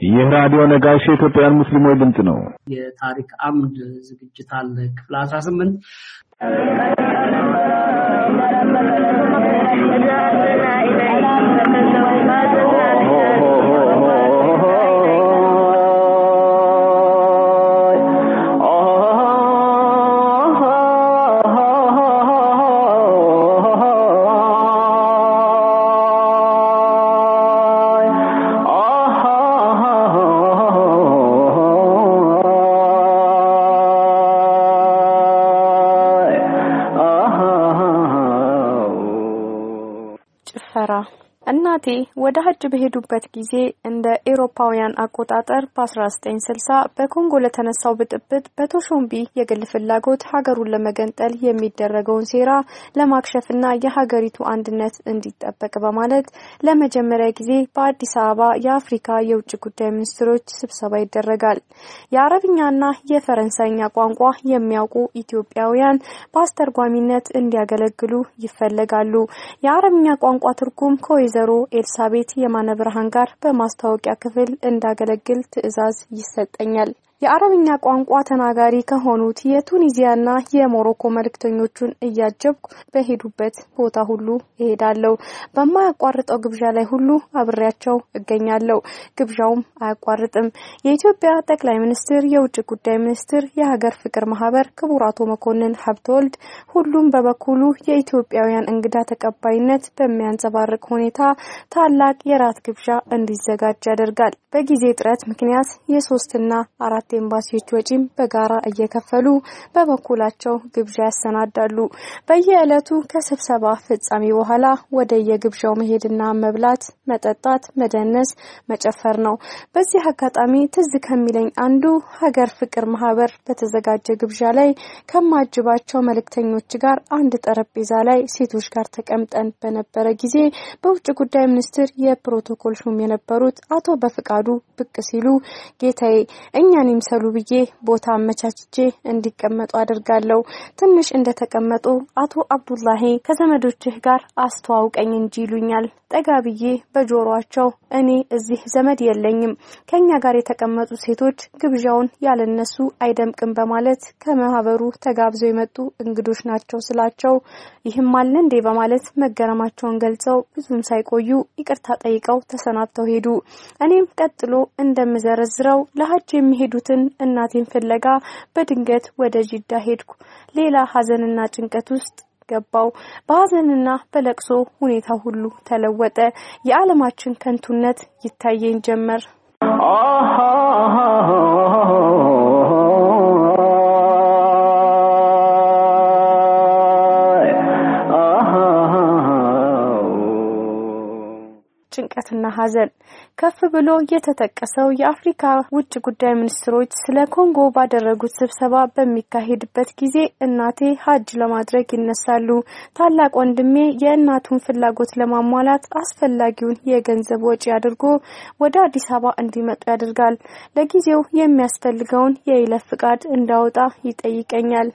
ይህ ራዲዮ ነጋሽ የኢትዮጵያን ሙስሊሞች ድምፅ ነው። የታሪክ አምድ ዝግጅት አለ ክፍል አስራ ስምንት እናቴ ወደ ሀጅ በሄዱበት ጊዜ እንደ ኤሮፓውያን አቆጣጠር በ1960 በኮንጎ ለተነሳው ብጥብጥ በቶሾምቢ የግል ፍላጎት ሀገሩን ለመገንጠል የሚደረገውን ሴራ ለማክሸፍና የሀገሪቱ አንድነት እንዲጠበቅ በማለት ለመጀመሪያ ጊዜ በአዲስ አበባ የአፍሪካ የውጭ ጉዳይ ሚኒስትሮች ስብሰባ ይደረጋል። የአረብኛና የፈረንሳይኛ ቋንቋ የሚያውቁ ኢትዮጵያውያን በአስተርጓሚነት እንዲያገለግሉ ይፈለጋሉ። የአረብኛ ቋንቋ ትርጉም ከወይዘ ወይዘሮ ኤልሳቤት የማነ ብርሃን ጋር በማስታወቂያ ክፍል እንዳገለግል ትዕዛዝ ይሰጠኛል። የአረብኛ ቋንቋ ተናጋሪ ከሆኑት የቱኒዚያና የሞሮኮ መልእክተኞቹን እያጀብኩ በሄዱበት ቦታ ሁሉ እሄዳለሁ። በማያቋርጠው ግብዣ ላይ ሁሉ አብሬያቸው እገኛለሁ። ግብዣውም አያቋርጥም። የኢትዮጵያ ጠቅላይ ሚኒስትር፣ የውጭ ጉዳይ ሚኒስትር፣ የሀገር ፍቅር ማህበር ክቡር አቶ መኮንን ሀብተወልድ ሁሉም በበኩሉ የኢትዮጵያውያን እንግዳ ተቀባይነት በሚያንጸባርቅ ሁኔታ ታላቅ የራት ግብዣ እንዲዘጋጅ ያደርጋል። በጊዜ እጥረት ምክንያት የሶስትና አራት አራት ኤምባሲዎች ወጪም በጋራ እየከፈሉ በበኩላቸው ግብዣ ያሰናዳሉ። በየዕለቱ ከስብሰባ ፍጻሜ በኋላ ወደ የግብዣው መሄድና መብላት፣ መጠጣት፣ መደነስ፣ መጨፈር ነው። በዚህ አጋጣሚ ትዝ ከሚለኝ አንዱ ሀገር ፍቅር ማህበር በተዘጋጀ ግብዣ ላይ ከማጅባቸው መልእክተኞች ጋር አንድ ጠረጴዛ ላይ ሴቶች ጋር ተቀምጠን በነበረ ጊዜ በውጭ ጉዳይ ሚኒስቴር የፕሮቶኮል ሹም የነበሩት አቶ በፍቃዱ ብቅ ሲሉ ጌታዬ እኛን ይምሰሉ ብዬ ቦታ አመቻችቼ እንዲቀመጡ አድርጋለሁ። ትንሽ እንደተቀመጡ አቶ አብዱላሂ ከዘመዶችህ ጋር አስተዋውቀኝ እንጂ ይሉኛል። ጠጋ ብዬ በጆሮአቸው እኔ እዚህ ዘመድ የለኝም፣ ከኛ ጋር የተቀመጡ ሴቶች ግብዣውን ያለነሱ አይደምቅም በማለት ከማህበሩ ተጋብዘው የመጡ እንግዶች ናቸው ስላቸው ይህም አለ እንዴ በማለት መገረማቸውን ገልጸው ብዙም ሳይቆዩ ይቅርታ ጠይቀው ተሰናብተው ሄዱ። እኔም ቀጥሎ እንደምዘረዝረው ለሀጅ የሚሄዱትን እናቴን ፍለጋ በድንገት ወደ ጅዳ ሄድኩ። ሌላ ሀዘንና ጭንቀት ውስጥ ገባው። በሀዘንና በለቅሶ ሁኔታ ሁሉ ተለወጠ። የዓለማችን ከንቱነት ይታየኝ ጀመር። ጭንቀትና ሀዘን ከፍ ብሎ የተጠቀሰው የአፍሪካ ውጭ ጉዳይ ሚኒስትሮች ስለ ኮንጎ ባደረጉት ስብሰባ በሚካሄድበት ጊዜ እናቴ ሀጅ ለማድረግ ይነሳሉ። ታላቅ ወንድሜ የእናቱን ፍላጎት ለማሟላት አስፈላጊውን የገንዘብ ወጪ አድርጎ ወደ አዲስ አበባ እንዲመጡ ያደርጋል። ለጊዜው የሚያስፈልገውን የይለፍ ፍቃድ እንዳወጣ ይጠይቀኛል።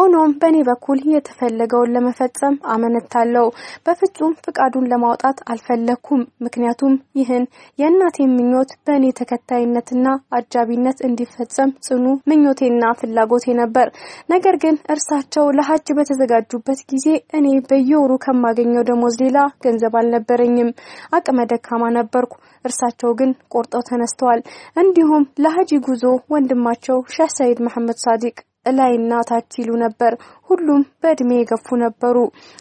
ሆኖም በእኔ በኩል የተፈለገውን ለመፈጸም አመነታለሁ። በፍጹም ፍቃዱን ለማውጣት አልፈለኩም። ምክንያቱም ይህን የእናቴ ምኞት በእኔ ተከታይነትና አጃቢነት እንዲፈጸም ጽኑ ምኞቴና ፍላጎቴ ነበር። ነገር ግን እርሳቸው ለሀጅ በተዘጋጁበት ጊዜ እኔ በየወሩ ከማገኘው ደሞዝ ሌላ ገንዘብ አልነበረኝም። አቅመ ደካማ ነበርኩ። እርሳቸው ግን ቆርጠው ተነስተዋል። እንዲሁም ለሀጂ ጉዞ ወንድማቸው ሼህ ሰይድ መሐመድ ሳዲቅ እላይና ታች ይሉ ነበር። ሁሉም በእድሜ የገፉ ነበሩ።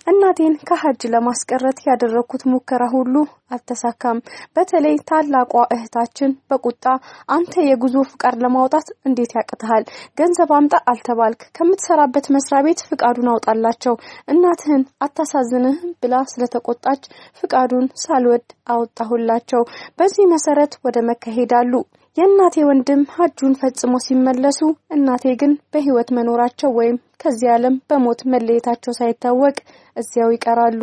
እናቴን ከሀጅ ለማስቀረት ያደረኩት ሙከራ ሁሉ አልተሳካም። በተለይ ታላቋ እህታችን በቁጣ አንተ የጉዞ ፍቃድ ለማውጣት እንዴት ያቅትሃል? ገንዘብ አምጣ አልተባልክ? ከምትሰራበት መስሪያ ቤት ፍቃዱን አውጣላቸው። እናትህን አታሳዝንህም ብላ ስለተቆጣች ፍቃዱን ሳልወድ አወጣሁላቸው። በዚህ መሰረት ወደ መካ ሄዳሉ። የእናቴ ወንድም ሀጁን ፈጽሞ ሲመለሱ እናቴ ግን በህይወት መኖራቸው ወይም ከዚህ ዓለም በሞት መለየታቸው ሳይታወቅ እዚያው ይቀራሉ።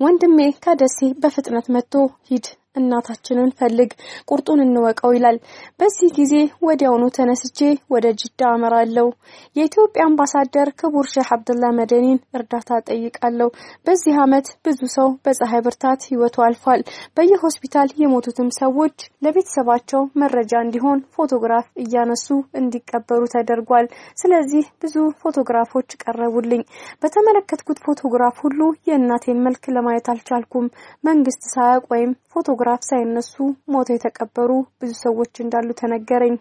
ወንድሜ ከደሴ በፍጥነት መጥቶ ሂድ እናታችንን ፈልግ፣ ቁርጡን እንወቀው ይላል። በዚህ ጊዜ ወዲያውኑ ተነስቼ ወደ ጅዳ አመራለሁ። የኢትዮጵያ አምባሳደር ክቡር ሼህ አብዱላ መደኒን እርዳታ ጠይቃለሁ። በዚህ ዓመት ብዙ ሰው በፀሐይ ብርታት ህይወቱ አልፏል። በየሆስፒታል የሞቱትም ሰዎች ለቤተሰባቸው መረጃ እንዲሆን ፎቶግራፍ እያነሱ እንዲቀበሩ ተደርጓል። ስለዚህ ብዙ ፎቶግራፎች ቀረቡልኝ። በተመለከትኩት ፎቶግራፍ ሁሉ የእናቴን መልክ ለማየት አልቻልኩም። መንግስት ሳያውቅ ወይም ፎቶግራፍ ሳይነሱ ሞተው የተቀበሩ ብዙ ሰዎች እንዳሉ ተነገረኝ።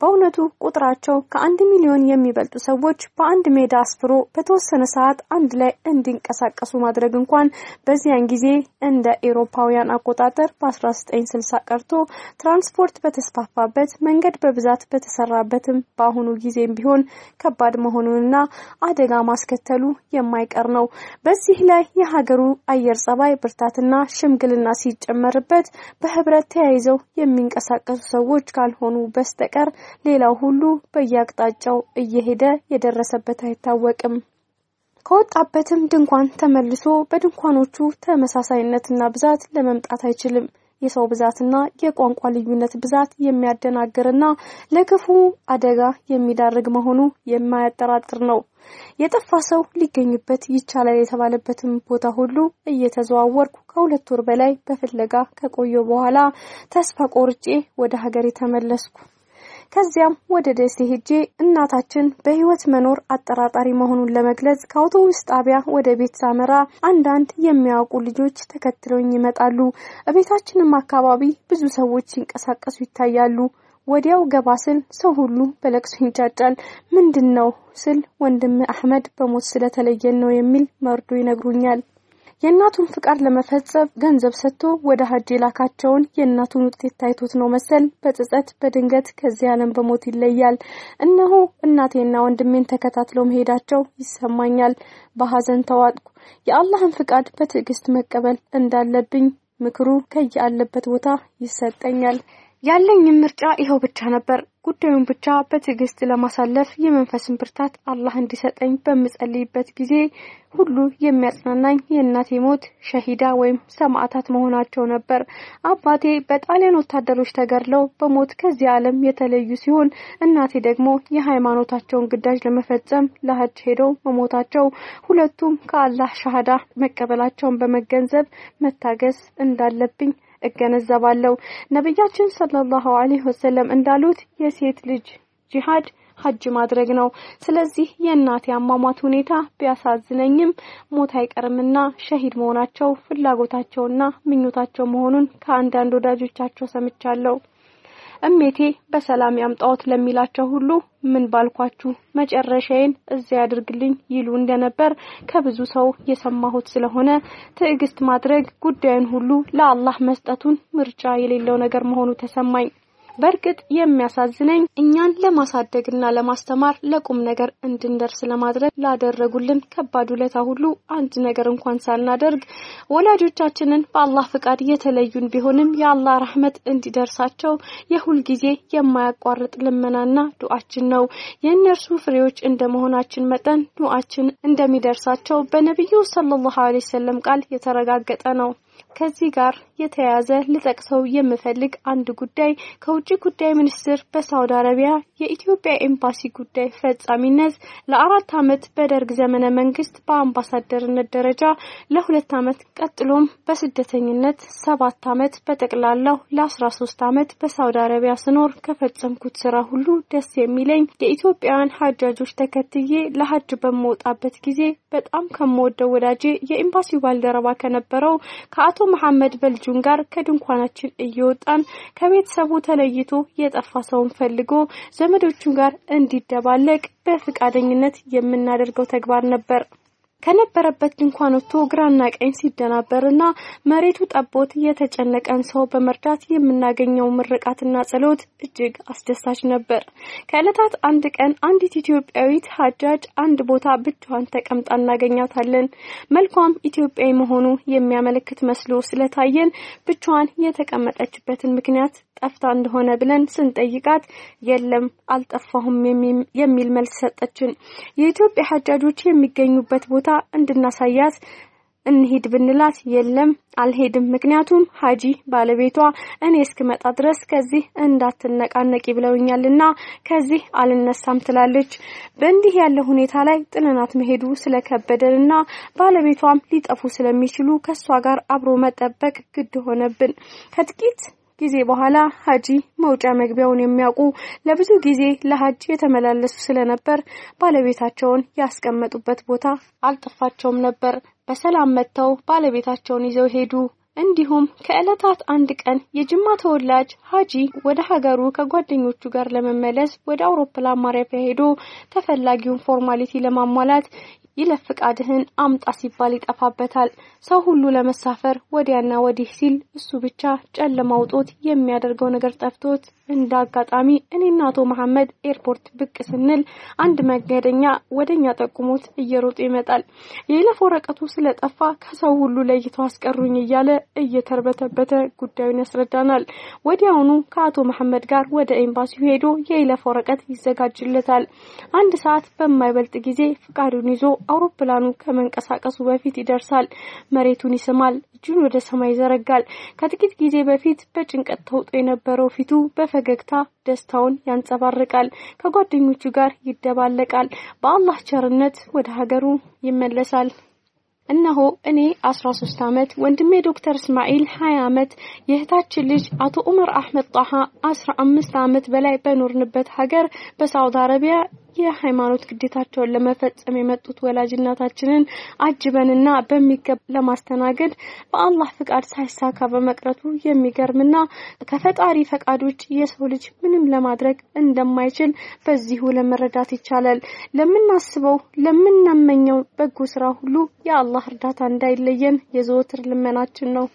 በእውነቱ ቁጥራቸው ከአንድ ሚሊዮን የሚበልጡ ሰዎች በአንድ ሜዳ አስፍሮ በተወሰነ ሰዓት አንድ ላይ እንዲንቀሳቀሱ ማድረግ እንኳን በዚያን ጊዜ እንደ ኤሮፓውያን አቆጣጠር በ1960 ቀርቶ ትራንስፖርት በተስፋፋበት መንገድ በብዛት በተሰራበትም በአሁኑ ጊዜም ቢሆን ከባድ መሆኑንና አደጋ ማስከተሉ የማይቀር ነው። በዚህ ላይ የሀገሩ አየር ጸባይ ብርታትና ሽምግልና ሲጨመርበት በህብረት ተያይዘው የሚንቀሳቀሱ ሰዎች ካልሆኑ በስተቀር ሌላው ሁሉ በየአቅጣጫው እየሄደ የደረሰበት አይታወቅም። ከወጣበትም ድንኳን ተመልሶ በድንኳኖቹ ተመሳሳይነትና ብዛት ለመምጣት አይችልም። የሰው ብዛትና የቋንቋ ልዩነት ብዛት የሚያደናግርና ለክፉ አደጋ የሚዳርግ መሆኑ የማያጠራጥር ነው። የጠፋ ሰው ሊገኝበት ይቻላል የተባለበትም ቦታ ሁሉ እየተዘዋወርኩ ከሁለት ወር በላይ በፍለጋ ከቆየሁ በኋላ ተስፋ ቆርጬ ወደ ሀገሬ ተመለስኩ። ከዚያም ወደ ደሴ ሄጄ እናታችን በህይወት መኖር አጠራጣሪ መሆኑን ለመግለጽ ከአውቶቡስ ጣቢያ ወደ ቤት ሳመራ አንዳንድ የሚያውቁ ልጆች ተከትለውኝ ይመጣሉ። እቤታችንም አካባቢ ብዙ ሰዎች ሲንቀሳቀሱ ይታያሉ። ወዲያው ገባ ስል ሰው ሁሉ በለቅሶ ይንጫጫል። ምንድን ነው ስል ወንድም አህመድ በሞት ስለተለየን ነው የሚል መርዶ ይነግሩኛል። የእናቱን ፍቃድ ለመፈጸም ገንዘብ ሰጥቶ ወደ ሀጅ የላካቸውን የእናቱን ውጤት ታይቶት ነው መሰል በጸጸት በድንገት ከዚህ ዓለም በሞት ይለያል። እነሆ እናቴና ወንድሜን ተከታትለው መሄዳቸው ይሰማኛል። በሀዘን ተዋጥኩ። የአላህን ፍቃድ በትዕግስት መቀበል እንዳለብኝ ምክሩ ከየአለበት ቦታ ይሰጠኛል። ያለኝም ምርጫ ይኸው ብቻ ነበር። ጉዳዩን ብቻ በትዕግስት ለማሳለፍ የመንፈስን ብርታት አላህ እንዲሰጠኝ በምጸልይበት ጊዜ ሁሉ የሚያጽናናኝ የእናቴ ሞት ሸሂዳ ወይም ሰማዕታት መሆናቸው ነበር። አባቴ በጣሊያን ወታደሮች ተገድለው በሞት ከዚህ ዓለም የተለዩ ሲሆን እናቴ ደግሞ የሃይማኖታቸውን ግዳጅ ለመፈጸም ለሀጅ ሄደው መሞታቸው ሁለቱም ከአላህ ሻሃዳ መቀበላቸውን በመገንዘብ መታገስ እንዳለብኝ እገነዘባለሁ። ነቢያችን ሰለላሁ ዐለይሂ ወሰለም እንዳሉት የሴት ልጅ ጂሃድ ሀጅ ማድረግ ነው። ስለዚህ የእናቴ አሟሟት ሁኔታ ቢያሳዝነኝም ሞት አይቀርምና ሸሂድ መሆናቸው ፍላጎታቸውና ምኞታቸው መሆኑን ከአንዳንድ ወዳጆቻቸው ሰምቻለሁ። እሜቴ በሰላም ያምጣዎት ለሚላቸው ሁሉ ምን ባልኳችሁ መጨረሻዬን እዚያ ያድርግልኝ ይሉ እንደነበር ከብዙ ሰው የሰማሁት ስለሆነ ትዕግስት ማድረግ ጉዳዩን ሁሉ ለአላህ መስጠቱን ምርጫ የሌለው ነገር መሆኑ ተሰማኝ። በእርግጥ የሚያሳዝነኝ እኛን ለማሳደግና ለማስተማር ለቁም ነገር እንድንደርስ ለማድረግ ላደረጉልን ከባድ ውለታ ሁሉ አንድ ነገር እንኳን ሳናደርግ ወላጆቻችንን በአላህ ፍቃድ የተለዩን ቢሆንም የአላህ ረህመት እንዲደርሳቸው የሁል ጊዜ የማያቋርጥ ልመናና ዱዓችን ነው። የእነርሱ ፍሬዎች እንደመሆናችን መጠን ዱዓችን እንደሚደርሳቸው በነቢዩ ሰለላሁ ዐለይሂ ወሰለም ቃል የተረጋገጠ ነው። ከዚህ ጋር የተያያዘ ልጠቅሰው የምፈልግ አንድ ጉዳይ። ከውጭ ጉዳይ ሚኒስቴር በሳውዲ አረቢያ የኢትዮጵያ ኤምባሲ ጉዳይ ፈጻሚነት ለአራት ዓመት በደርግ ዘመነ መንግስት በአምባሳደርነት ደረጃ ለሁለት ዓመት ቀጥሎም በስደተኝነት ሰባት ዓመት በጠቅላላው ለአስራ ሶስት ዓመት በሳውዲ አረቢያ ስኖር ከፈጸምኩት ስራ ሁሉ ደስ የሚለኝ የኢትዮጵያውያን ሀጃጆች ተከትዬ ለሀጅ በምወጣበት ጊዜ በጣም ከምወደው ወዳጄ የኤምባሲው ባልደረባ ከነበረው ከአቶ መሐመድ በልጁን ጋር ከድንኳናችን እየወጣን ከቤተሰቡ ተለይቶ የጠፋ ሰውን ፈልጎ ዘመዶቹ ጋር እንዲደባለቅ በፍቃደኝነት የምናደርገው ተግባር ነበር። ከነበረበት ድንኳን ወጥቶ ግራና ቀኝ ሲደናበርና መሬቱ ጠቦት የተጨነቀን ሰው በመርዳት የምናገኘው ምርቃትና ጸሎት እጅግ አስደሳች ነበር። ከዕለታት አንድ ቀን አንዲት ኢትዮጵያዊት ሀጃጅ አንድ ቦታ ብቻዋን ተቀምጣ እናገኛታለን። መልኳም ኢትዮጵያዊ መሆኑ የሚያመለክት መስሎ ስለታየን ብቻዋን የተቀመጠችበትን ምክንያት ጠፍታ እንደሆነ ብለን ስንጠይቃት የለም አልጠፋሁም የሚል መልስ ሰጠችን። የኢትዮጵያ ሀጃጆች የሚገኙበት ቦታ እንድናሳያት እንሂድ ብንላት የለም አልሄድም፣ ምክንያቱም ሀጂ ባለቤቷ እኔ እስክመጣ ድረስ ከዚህ እንዳትነቃነቂ ብለውኛልና ከዚህ አልነሳም ትላለች። በእንዲህ ያለ ሁኔታ ላይ ጥለናት መሄዱ ስለከበደንና ባለቤቷም ሊጠፉ ስለሚችሉ ከሷ ጋር አብሮ መጠበቅ ግድ ሆነብን። ከጥቂት ጊዜ በኋላ ሀጂ መውጫ መግቢያውን የሚያውቁ ለብዙ ጊዜ ለሀጅ የተመላለሱ ስለነበር ባለቤታቸውን ያስቀመጡበት ቦታ አልጠፋቸውም ነበር። በሰላም መጥተው ባለቤታቸውን ይዘው ሄዱ። እንዲሁም ከዕለታት አንድ ቀን የጅማ ተወላጅ ሀጂ ወደ ሀገሩ ከጓደኞቹ ጋር ለመመለስ ወደ አውሮፕላን ማረፊያ ሄዶ ተፈላጊውን formality ለማሟላት ይለፍ ፍቃድህን አምጣ ሲባል ይጠፋበታል። ሰው ሁሉ ለመሳፈር ወዲያና ወዲህ ሲል እሱ ብቻ ጨለማ ውጦት የሚያደርገው ነገር ጠፍቶት እንደ አጋጣሚ እኔና አቶ መሐመድ airport ብቅ ስንል አንድ መንገደኛ ወደኛ ጠቁሞት እየሮጡ ይመጣል። የይለፍ ወረቀቱ ስለጠፋ ከሰው ሁሉ ለይተው አስቀሩኝ እያለ እየተርበተበተ ጉዳዩን ያስረዳናል። ወዲያውኑ ከአቶ መሐመድ ጋር ወደ ኤምባሲው ሄዶ የይለፍ ወረቀት ይዘጋጅለታል። አንድ ሰዓት በማይበልጥ ጊዜ ፍቃዱን ይዞ አውሮፕላኑ ከመንቀሳቀሱ በፊት ይደርሳል። መሬቱን ይስማል። እጁን ወደ ሰማይ ይዘረጋል። ከጥቂት ጊዜ በፊት በጭንቀት ተውጦ የነበረው ፊቱ በፈገግታ ደስታውን ያንጸባርቃል። ከጓደኞቹ ጋር ይደባለቃል። በአላህ ቸርነት ወደ ሀገሩ ይመለሳል። እነሆ እኔ 13 ዓመት ወንድሜ ዶክተር እስማኤል 20 ዓመት የእህታችን ልጅ አቶ ኡመር አህመድ ጣሃ 15 ዓመት በላይ በኖርንበት ሀገር በሳውዲ አረቢያ የሃይማኖት ግዴታቸውን ለመፈጸም የመጡት ወላጅ እናታችንን አጅበንና በሚገባ ለማስተናገድ በአላህ ፍቃድ ሳይሳካ በመቅረቱ የሚገርምና ከፈጣሪ ፈቃድ ውጭ የሰው ልጅ ምንም ለማድረግ እንደማይችል በዚሁ ለመረዳት ይቻላል። ለምናስበው ለምናመኘው በጎ ስራ ሁሉ የአላህ እርዳታ እንዳይለየን የዘወትር ልመናችን ነው።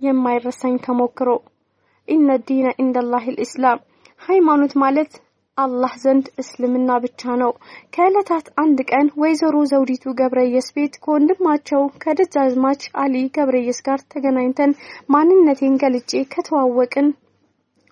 የማይረሳኝ ተሞክሮ ኢነ ዲነ ኢንደላህ ል ኢስላም ሃይማኖት ማለት አላህ ዘንድ እስልምና ብቻ ነው። ከዕለታት አንድ ቀን ወይዘሮ ዘውዲቱ ገብረየስ ቤት ከወንድማቸው ከደጃዝማች አሊ ገብረየስ ጋር ተገናኝተን ማንነቴን ገልጬ ከተዋወቅን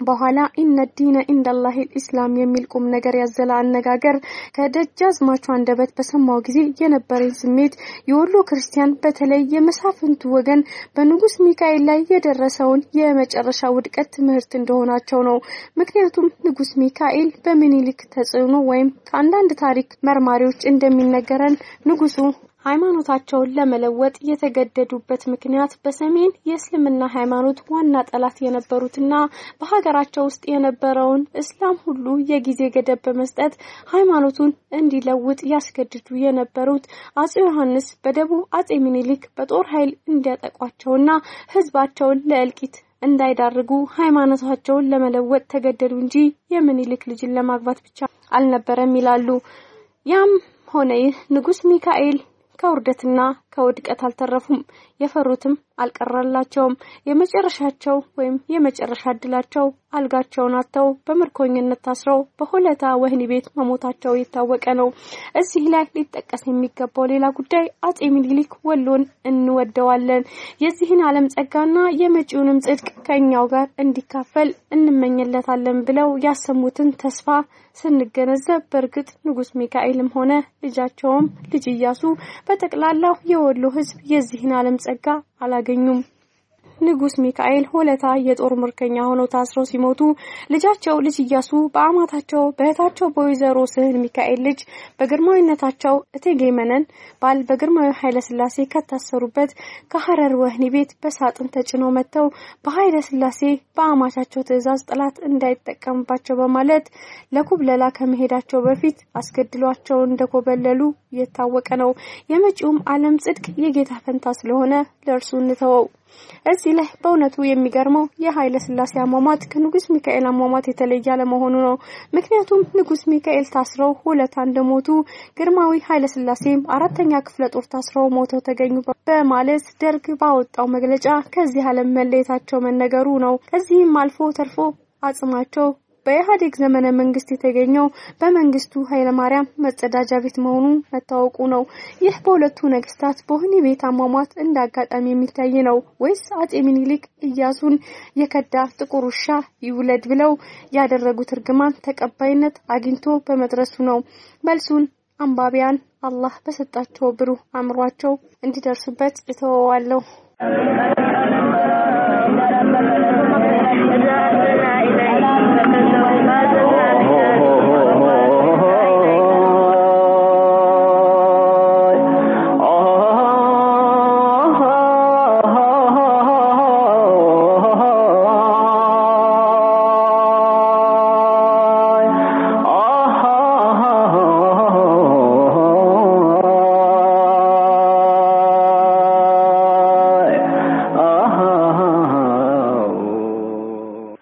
በኋላ ኢነ ዲነ ኢንደላህ ኢስላም የሚል ቁም ነገር ያዘለ አነጋገር ከደጃዝማቹ አንደበት በሰማው ጊዜ የነበረኝ ስሜት የወሎ ክርስቲያን በተለይ የመሳፍንቱ ወገን በንጉስ ሚካኤል ላይ የደረሰውን የመጨረሻ ውድቀት ትምህርት እንደሆናቸው ነው። ምክንያቱም ንጉስ ሚካኤል በምኒልክ ተጽዕኖ ወይም ከአንዳንድ ታሪክ መርማሪዎች እንደሚነገረን ንጉሱ ሃይማኖታቸውን ለመለወጥ የተገደዱበት ምክንያት በሰሜን የእስልምና ሃይማኖት ዋና ጠላት የነበሩትና በሀገራቸው ውስጥ የነበረውን እስላም ሁሉ የጊዜ ገደብ በመስጠት ሃይማኖቱን እንዲለውጥ ያስገድዱ የነበሩት አጼ ዮሐንስ በደቡብ አጼ ሚኒሊክ በጦር ኃይል እንዲያጠቋቸውና ህዝባቸውን ለእልቂት እንዳይዳርጉ ሃይማኖታቸውን ለመለወጥ ተገደዱ እንጂ የሚኒሊክ ልጅን ለማግባት ብቻ አልነበረም ይላሉ። ያም ሆነ ይህ ንጉስ ሚካኤል ከውርደትና ከውድቀት አልተረፉም። የፈሩትም አልቀረላቸውም። የመጨረሻቸው ወይም የመጨረሻ እድላቸው አልጋቸውን አጥተው በምርኮኝነት ታስረው በሆለታ ወህኒ ቤት መሞታቸው የታወቀ ነው። እዚህ ላይ ሊጠቀስ የሚገባው ሌላ ጉዳይ አጼ ሚኒሊክ ወሎን እንወደዋለን፣ የዚህን ዓለም ጸጋና የመጪውንም ጽድቅ ከእኛው ጋር እንዲካፈል እንመኝለታለን ብለው ያሰሙትን ተስፋ ስንገነዘብ በእርግጥ ንጉስ ሚካኤልም ሆነ ልጃቸውም ልጅ እያሱ በጠቅላላው የወሎ ሕዝብ የዚህን ዓለም ጸጋ አላገኙም። ንጉስ ሚካኤል ሆለታ የጦር ምርኮኛ ሆነው ታስረው ሲሞቱ ልጃቸው ልጅ እያሱ በአማታቸው በእህታቸው በወይዘሮ ስህን ሚካኤል ልጅ በግርማዊነታቸው እቴጌ መነን ባል በግርማዊ ኃይለ ሥላሴ ከታሰሩበት ከሐረር ወህኒ ቤት በሳጥን ተጭነው መጥተው በኃይለ ሥላሴ በአማቻቸው ትዕዛዝ ጠላት እንዳይጠቀምባቸው በማለት ለኩብለላ ከመሄዳቸው በፊት አስገድሏቸው እንደኮበለሉ የታወቀ ነው። የመጪውም ዓለም ጽድቅ የጌታ ፈንታ ስለሆነ ለእርሱ እንተወው። እዚህ ላይ በእውነቱ የሚገርመው የኃይለ ሥላሴ አሟሟት ከንጉስ ሚካኤል አሟሟት የተለየ አለመሆኑ ነው። ምክንያቱም ንጉስ ሚካኤል ታስረው ሁለታ እንደሞቱ ግርማዊ ኃይለ ሥላሴም አራተኛ ክፍለ ጦር ታስረው ሞተው ተገኙ በማለት ደርግ ባወጣው መግለጫ ከዚህ ዓለም መለየታቸው መነገሩ ነው። ከዚህም አልፎ ተርፎ አጽማቸው በኢህአዴግ ዘመነ መንግስት የተገኘው በመንግስቱ ኃይለማርያም መጸዳጃ ቤት መሆኑ መታወቁ ነው። ይህ በሁለቱ ነገስታት በወህኒ ቤት አሟሟት እንደ አጋጣሚ የሚታይ ነው ወይስ አጼ ሚኒሊክ እያሱን የከዳ ጥቁር ውሻ ይውለድ ብለው ያደረጉት እርግማን ተቀባይነት አግኝቶ በመድረሱ ነው? መልሱን አንባቢያን አላህ በሰጣቸው ብሩህ አእምሯቸው እንዲደርሱበት እተወዋለሁ።